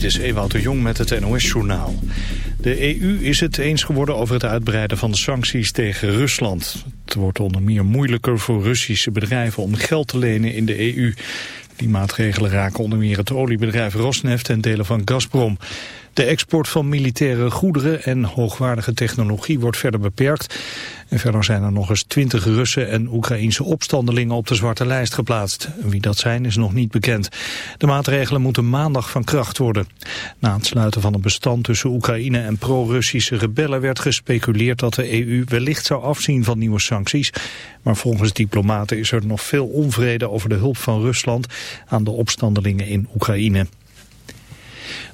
Dit is Ewout de Jong met het NOS-journaal. De EU is het eens geworden over het uitbreiden van de sancties tegen Rusland. Het wordt onder meer moeilijker voor Russische bedrijven om geld te lenen in de EU. Die maatregelen raken onder meer het oliebedrijf Rosneft en delen van Gazprom. De export van militaire goederen en hoogwaardige technologie wordt verder beperkt. En verder zijn er nog eens twintig Russen en Oekraïense opstandelingen op de zwarte lijst geplaatst. Wie dat zijn is nog niet bekend. De maatregelen moeten maandag van kracht worden. Na het sluiten van een bestand tussen Oekraïne en pro-Russische rebellen werd gespeculeerd dat de EU wellicht zou afzien van nieuwe sancties. Maar volgens diplomaten is er nog veel onvrede over de hulp van Rusland aan de opstandelingen in Oekraïne.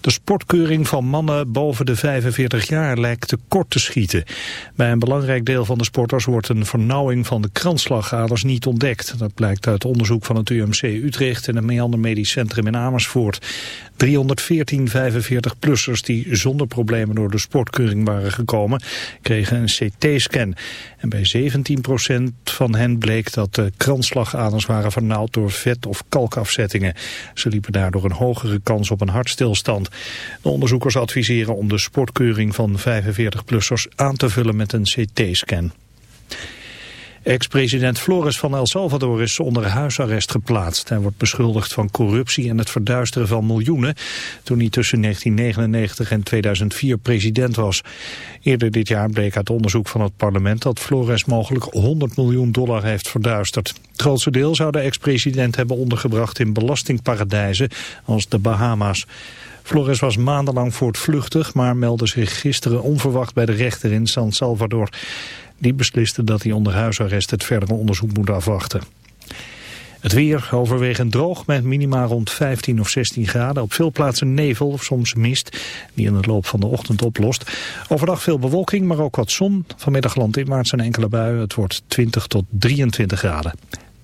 De sportkeuring van mannen boven de 45 jaar lijkt te kort te schieten. Bij een belangrijk deel van de sporters wordt een vernauwing van de kransslagaders niet ontdekt. Dat blijkt uit onderzoek van het UMC Utrecht en het Meander Medisch Centrum in Amersfoort. 314 45-plussers die zonder problemen door de sportkeuring waren gekomen, kregen een CT-scan. En bij 17% van hen bleek dat de kransslagaders waren vernauwd door vet- of kalkafzettingen. Ze liepen daardoor een hogere kans op een hartstilstand. De onderzoekers adviseren om de sportkeuring van 45-plussers aan te vullen met een CT-scan. Ex-president Flores van El Salvador is onder huisarrest geplaatst. Hij wordt beschuldigd van corruptie en het verduisteren van miljoenen... toen hij tussen 1999 en 2004 president was. Eerder dit jaar bleek uit onderzoek van het parlement... dat Flores mogelijk 100 miljoen dollar heeft verduisterd. Het grootste deel zou de ex-president hebben ondergebracht in belastingparadijzen... als de Bahama's. Flores was maandenlang voortvluchtig, maar meldde zich gisteren onverwacht bij de rechter in San Salvador. Die besliste dat hij onder huisarrest het verdere onderzoek moet afwachten. Het weer overwegend droog met minima rond 15 of 16 graden. Op veel plaatsen nevel of soms mist die in de loop van de ochtend oplost. Overdag veel bewolking, maar ook wat zon. Vanmiddag landinwaarts een enkele buien. Het wordt 20 tot 23 graden.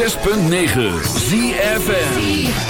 106.9 ZFN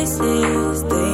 Choices they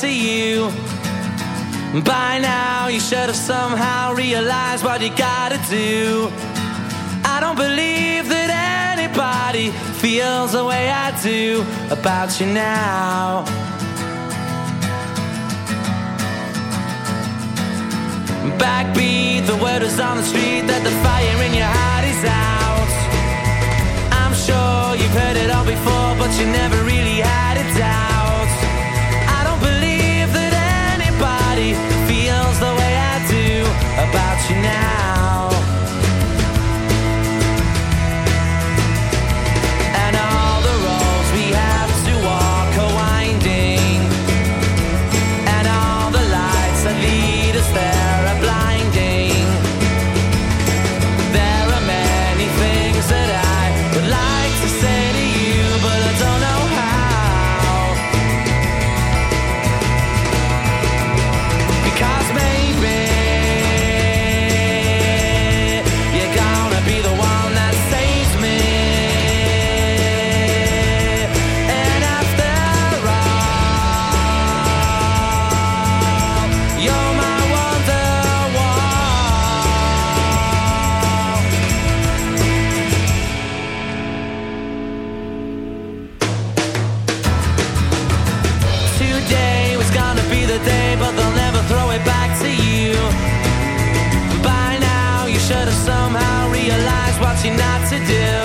to you. By now, you should have somehow realized what you gotta do. I don't believe that anybody feels the way I do about you now. Backbeat, the word is on the street that the fire in your heart you're not to do.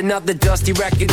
Another dusty record